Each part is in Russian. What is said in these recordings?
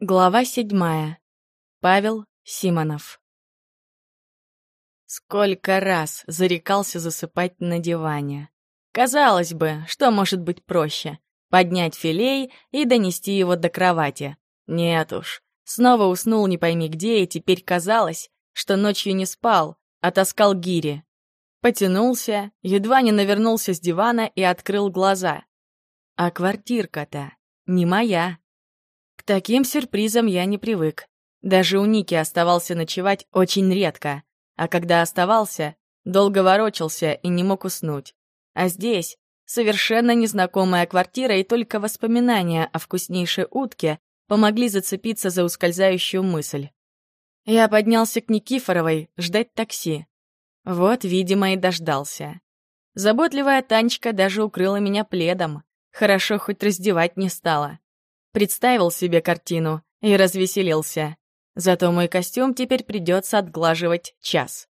Глава седьмая. Павел Симонов. Сколько раз зарекался засыпать на диване. Казалось бы, что может быть проще? Поднять филей и донести его до кровати. Нет уж. Снова уснул не пойми где, и теперь казалось, что ночью не спал, а таскал гири. Потянулся, едва не навернулся с дивана и открыл глаза. А квартирка-то не моя. Таким сюрпризам я не привык. Даже у Ники оставался ночевать очень редко, а когда оставался, долго ворочался и не мог уснуть. А здесь совершенно незнакомая квартира и только воспоминания о вкуснейшей утке помогли зацепиться за ускользающую мысль. Я поднялся к Никифоровой ждать такси. Вот, видимо, и дождался. Заботливая Танечка даже укрыла меня пледом. Хорошо, хоть раздевать не стала. Представил себе картину и развеселился. Зато мой костюм теперь придется отглаживать час.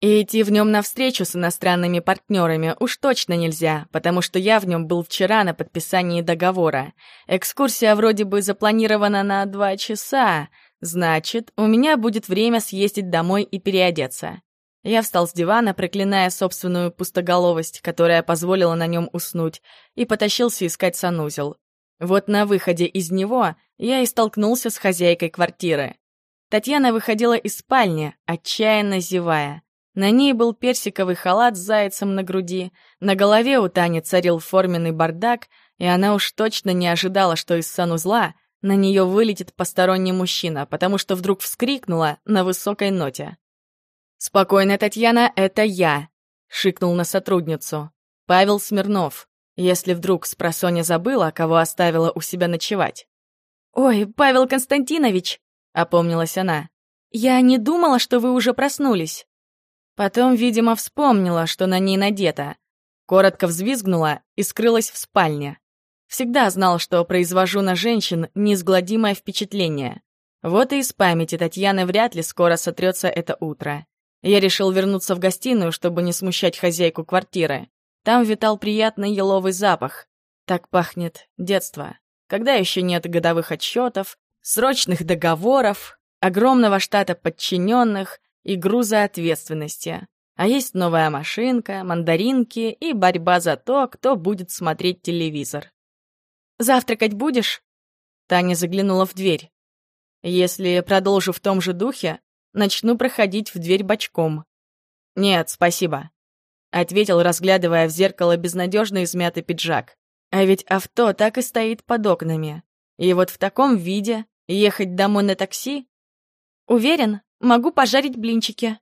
И идти в нем навстречу с иностранными партнерами уж точно нельзя, потому что я в нем был вчера на подписании договора. Экскурсия вроде бы запланирована на два часа, значит, у меня будет время съездить домой и переодеться. Я встал с дивана, проклиная собственную пустоголовость, которая позволила на нем уснуть, и потащился искать санузел. Вот на выходе из него я и столкнулся с хозяйкой квартиры. Татьяна выходила из спальни, отчаянно зевая. На ней был персиковый халат с зайцем на груди, на голове у Тани царил форменный бардак, и она уж точно не ожидала, что из санузла на нее вылетит посторонний мужчина, потому что вдруг вскрикнула на высокой ноте. «Спокойно, Татьяна, это я!» — шикнул на сотрудницу. «Павел Смирнов. Если вдруг спросоня забыла, кого оставила у себя ночевать. «Ой, Павел Константинович!» — опомнилась она. «Я не думала, что вы уже проснулись». Потом, видимо, вспомнила, что на ней надето. Коротко взвизгнула и скрылась в спальне. Всегда знал, что произвожу на женщин неизгладимое впечатление. Вот и из памяти Татьяны вряд ли скоро сотрется это утро. Я решил вернуться в гостиную, чтобы не смущать хозяйку квартиры. Там витал приятный еловый запах. Так пахнет детство. Когда еще нет годовых отчетов, срочных договоров, огромного штата подчиненных и груза ответственности. А есть новая машинка, мандаринки и борьба за то, кто будет смотреть телевизор. «Завтракать будешь?» Таня заглянула в дверь. «Если продолжу в том же духе, начну проходить в дверь бочком». «Нет, спасибо», ответил, разглядывая в зеркало безнадежно измятый пиджак. А ведь авто так и стоит под окнами. И вот в таком виде ехать домой на такси? Уверен, могу пожарить блинчики.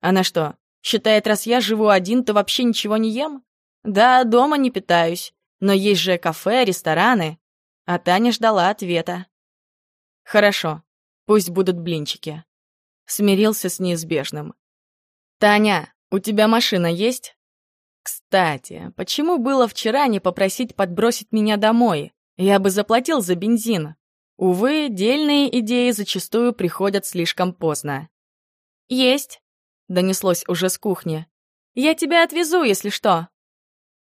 Она что, считает, раз я живу один, то вообще ничего не ем? Да, дома не питаюсь, но есть же кафе, рестораны. А Таня ждала ответа. Хорошо, пусть будут блинчики. Смирился с неизбежным. «Таня, «У тебя машина есть?» «Кстати, почему было вчера не попросить подбросить меня домой? Я бы заплатил за бензин. Увы, дельные идеи зачастую приходят слишком поздно». «Есть», — донеслось уже с кухни. «Я тебя отвезу, если что».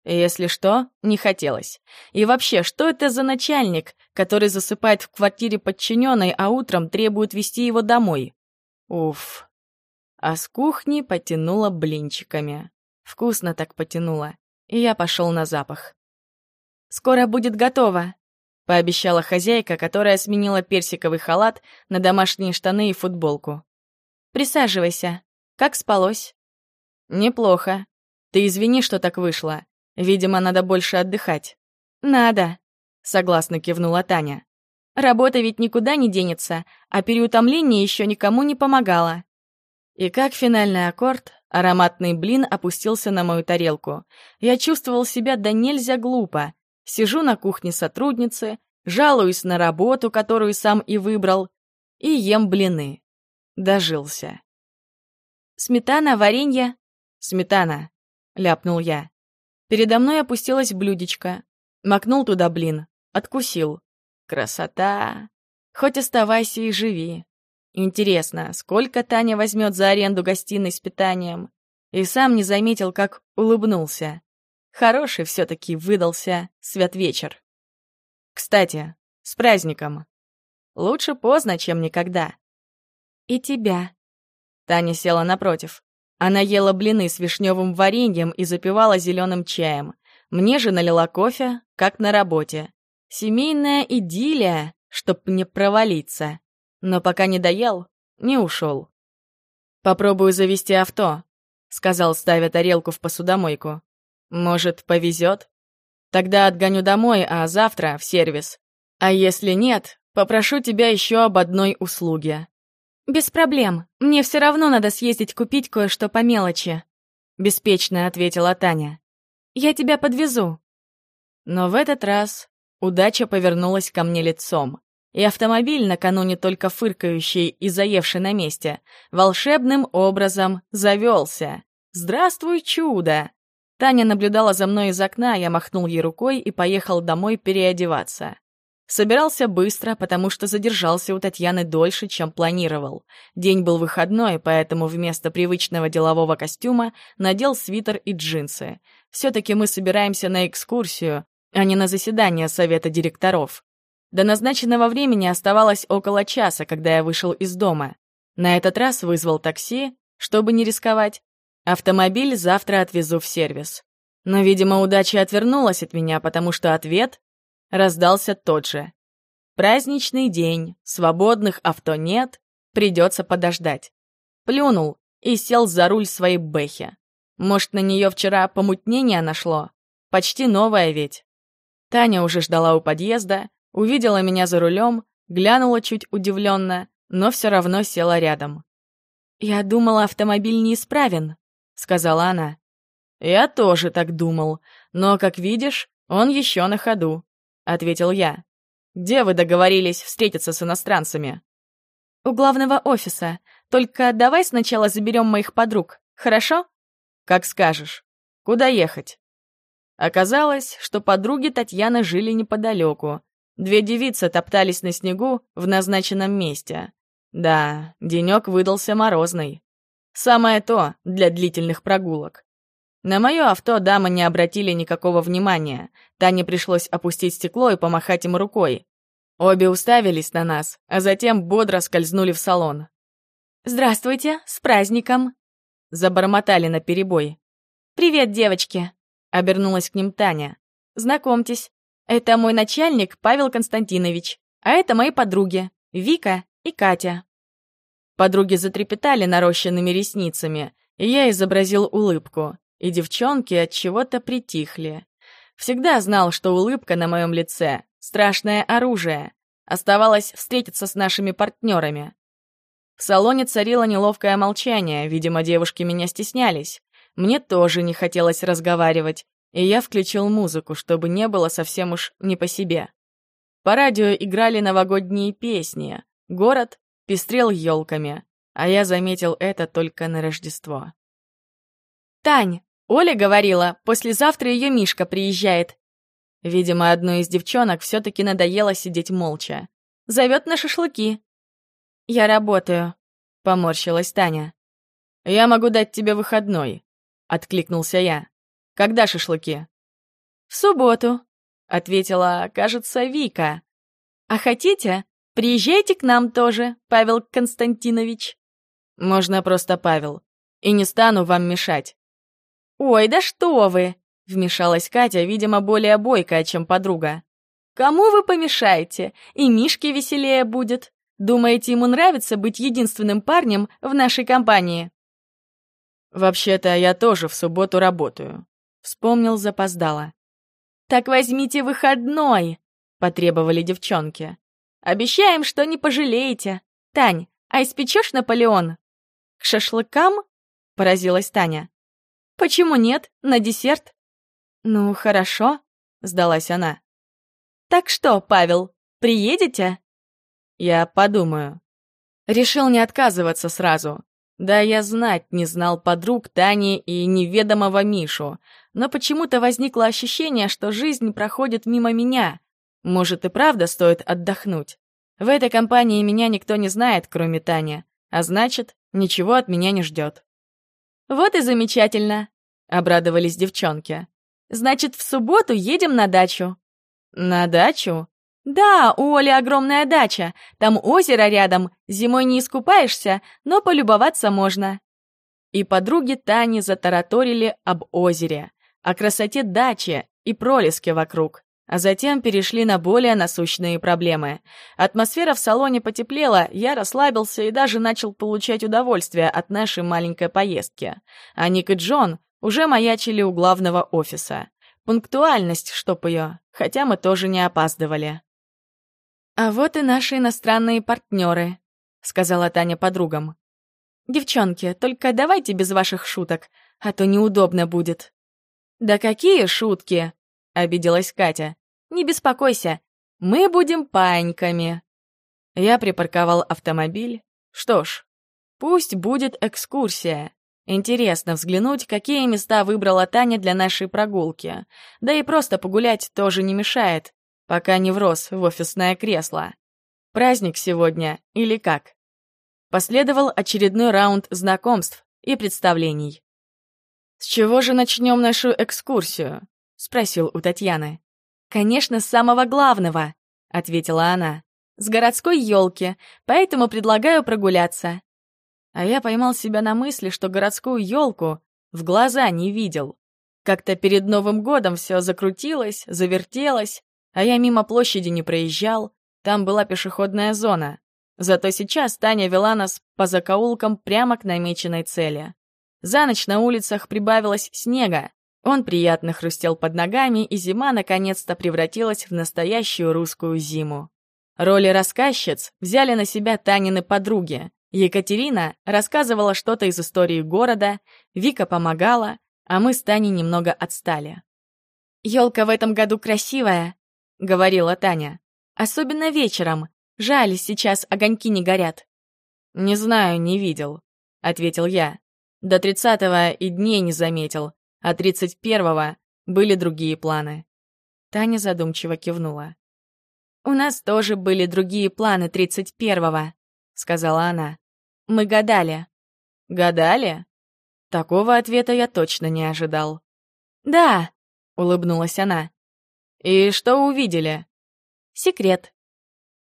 Если что, не хотелось. И вообще, что это за начальник, который засыпает в квартире подчиненной, а утром требует вести его домой? Уф, а с кухни потянуло блинчиками. Вкусно так потянуло, и я пошел на запах. «Скоро будет готово», — пообещала хозяйка, которая сменила персиковый халат на домашние штаны и футболку. «Присаживайся. Как спалось?» «Неплохо. Ты извини, что так вышло. Видимо, надо больше отдыхать». «Надо», — согласно кивнула Таня. «Работа ведь никуда не денется, а переутомление еще никому не помогало. И как финальный аккорд, ароматный блин опустился на мою тарелку. Я чувствовал себя да нельзя глупо. Сижу на кухне сотрудницы, жалуюсь на работу, которую сам и выбрал, и ем блины. Дожился. «Сметана, варенье?» «Сметана», — ляпнул я. Передо мной опустилась блюдечко. Макнул туда блин, откусил. Красота! Хоть оставайся и живи. Интересно, сколько Таня возьмет за аренду гостиной с питанием? И сам не заметил, как улыбнулся. Хороший все-таки выдался свят вечер. Кстати, с праздником. Лучше поздно, чем никогда. И тебя. Таня села напротив. Она ела блины с вишневым вареньем и запивала зеленым чаем. Мне же налила кофе, как на работе. Семейная идиллия, чтоб не провалиться. Но пока не доел, не ушел. «Попробую завести авто», — сказал, ставя тарелку в посудомойку. «Может, повезет? Тогда отгоню домой, а завтра в сервис. А если нет, попрошу тебя еще об одной услуге». «Без проблем. Мне все равно надо съездить купить кое-что по мелочи», — беспечно ответила Таня. «Я тебя подвезу». Но в этот раз удача повернулась ко мне лицом и автомобиль, накануне только фыркающий и заевший на месте, волшебным образом завелся. «Здравствуй, чудо!» Таня наблюдала за мной из окна, я махнул ей рукой и поехал домой переодеваться. Собирался быстро, потому что задержался у Татьяны дольше, чем планировал. День был выходной, поэтому вместо привычного делового костюма надел свитер и джинсы. Все-таки мы собираемся на экскурсию, а не на заседание совета директоров. До назначенного времени оставалось около часа, когда я вышел из дома. На этот раз вызвал такси, чтобы не рисковать. Автомобиль завтра отвезу в сервис. Но, видимо, удача отвернулась от меня, потому что ответ раздался тот же. Праздничный день, свободных авто нет, придется подождать. Плюнул и сел за руль своей Бэхи. Может, на нее вчера помутнение нашло? Почти новая ведь. Таня уже ждала у подъезда, Увидела меня за рулем, глянула чуть удивленно, но все равно села рядом. «Я думала, автомобиль неисправен», — сказала она. «Я тоже так думал, но, как видишь, он еще на ходу», — ответил я. «Где вы договорились встретиться с иностранцами?» «У главного офиса. Только давай сначала заберем моих подруг, хорошо?» «Как скажешь. Куда ехать?» Оказалось, что подруги Татьяны жили неподалеку, Две девицы топтались на снегу в назначенном месте. Да, денек выдался морозный. Самое то для длительных прогулок. На мое авто дамы не обратили никакого внимания. Тане пришлось опустить стекло и помахать им рукой. Обе уставились на нас, а затем бодро скользнули в салон. «Здравствуйте, с праздником!» Забормотали на перебой. «Привет, девочки!» — обернулась к ним Таня. «Знакомьтесь, это мой начальник Павел Константинович, а это мои подруги Вика и Катя. Подруги затрепетали нарощенными ресницами, и я изобразил улыбку, и девчонки от чего-то притихли. Всегда знал, что улыбка на моем лице — страшное оружие. Оставалось встретиться с нашими партнерами. В салоне царило неловкое молчание, видимо, девушки меня стеснялись. Мне тоже не хотелось разговаривать, и я включил музыку, чтобы не было совсем уж не по себе. По радио играли новогодние песни, город пестрел елками, а я заметил это только на Рождество. «Тань, Оля говорила, послезавтра ее Мишка приезжает». Видимо, одной из девчонок все-таки надоело сидеть молча. «Зовет на шашлыки». «Я работаю», — поморщилась Таня. «Я могу дать тебе выходной», — откликнулся я. Когда шашлыки?» «В субботу», — ответила, кажется, Вика. «А хотите, приезжайте к нам тоже, Павел Константинович». «Можно просто Павел. И не стану вам мешать». «Ой, да что вы!» — вмешалась Катя, видимо, более бойкая, чем подруга. «Кому вы помешаете? И Мишке веселее будет. Думаете, ему нравится быть единственным парнем в нашей компании?» «Вообще-то я тоже в субботу работаю», Вспомнил запоздало. «Так возьмите выходной!» — потребовали девчонки. «Обещаем, что не пожалеете. Тань, а испечешь Наполеон?» «К шашлыкам?» — поразилась Таня. «Почему нет? На десерт?» «Ну, хорошо», — сдалась она. «Так что, Павел, приедете?» «Я подумаю». Решил не отказываться сразу. Да, я знать не знал подруг Тани и неведомого Мишу, но почему-то возникло ощущение, что жизнь проходит мимо меня. Может, и правда стоит отдохнуть. В этой компании меня никто не знает, кроме Тани, а значит, ничего от меня не ждет. «Вот и замечательно», — обрадовались девчонки. «Значит, в субботу едем на дачу». «На дачу?» «Да, у Оли огромная дача. Там озеро рядом. Зимой не искупаешься, но полюбоваться можно». И подруги Тани затараторили об озере, о красоте дачи и пролеске вокруг, а затем перешли на более насущные проблемы. Атмосфера в салоне потеплела, я расслабился и даже начал получать удовольствие от нашей маленькой поездки. А Ник и Джон уже маячили у главного офиса. Пунктуальность, чтоб ее, хотя мы тоже не опаздывали. «А вот и наши иностранные партнеры», — сказала Таня подругам. «Девчонки, только давайте без ваших шуток, а то неудобно будет». «Да какие шутки?» — обиделась Катя. «Не беспокойся, мы будем паньками». Я припарковал автомобиль. Что ж, пусть будет экскурсия. Интересно взглянуть, какие места выбрала Таня для нашей прогулки. Да и просто погулять тоже не мешает пока не врос в офисное кресло. Праздник сегодня или как? Последовал очередной раунд знакомств и представлений. «С чего же начнем нашу экскурсию?» — спросил у Татьяны. «Конечно, с самого главного», — ответила она. «С городской елки, поэтому предлагаю прогуляться». А я поймал себя на мысли, что городскую елку в глаза не видел. Как-то перед Новым годом все закрутилось, завертелось, а я мимо площади не проезжал, там была пешеходная зона. Зато сейчас Таня вела нас по закоулкам прямо к намеченной цели. За ночь на улицах прибавилось снега, он приятно хрустел под ногами, и зима наконец-то превратилась в настоящую русскую зиму. Роли рассказчиц взяли на себя Танины подруги. Екатерина рассказывала что-то из истории города, Вика помогала, а мы с Таней немного отстали. «Елка в этом году красивая», — говорила Таня. «Особенно вечером. Жаль, сейчас огоньки не горят». «Не знаю, не видел», — ответил я. До тридцатого и дней не заметил, а тридцать первого были другие планы. Таня задумчиво кивнула. «У нас тоже были другие планы тридцать первого», — сказала она. «Мы гадали». «Гадали?» Такого ответа я точно не ожидал. «Да», — улыбнулась она. «И что увидели?» «Секрет».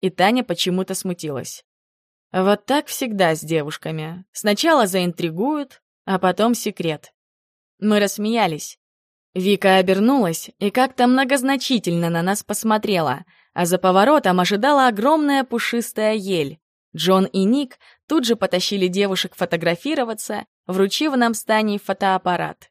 И Таня почему-то смутилась. Вот так всегда с девушками. Сначала заинтригуют, а потом секрет. Мы рассмеялись. Вика обернулась и как-то многозначительно на нас посмотрела, а за поворотом ожидала огромная пушистая ель. Джон и Ник тут же потащили девушек фотографироваться, вручив нам с Таней фотоаппарат.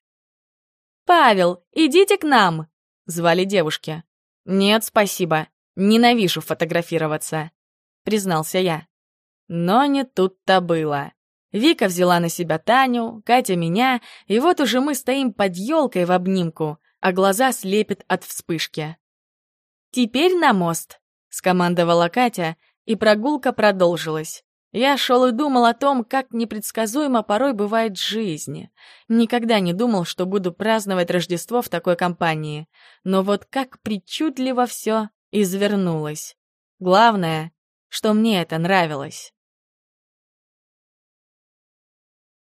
«Павел, идите к нам!» звали девушки. «Нет, спасибо. Ненавижу фотографироваться», — признался я. Но не тут-то было. Вика взяла на себя Таню, Катя меня, и вот уже мы стоим под елкой в обнимку, а глаза слепят от вспышки. «Теперь на мост», — скомандовала Катя, и прогулка продолжилась. Я шел и думал о том, как непредсказуемо порой бывает жизнь. Никогда не думал, что буду праздновать Рождество в такой компании. Но вот как причудливо все извернулось. Главное, что мне это нравилось.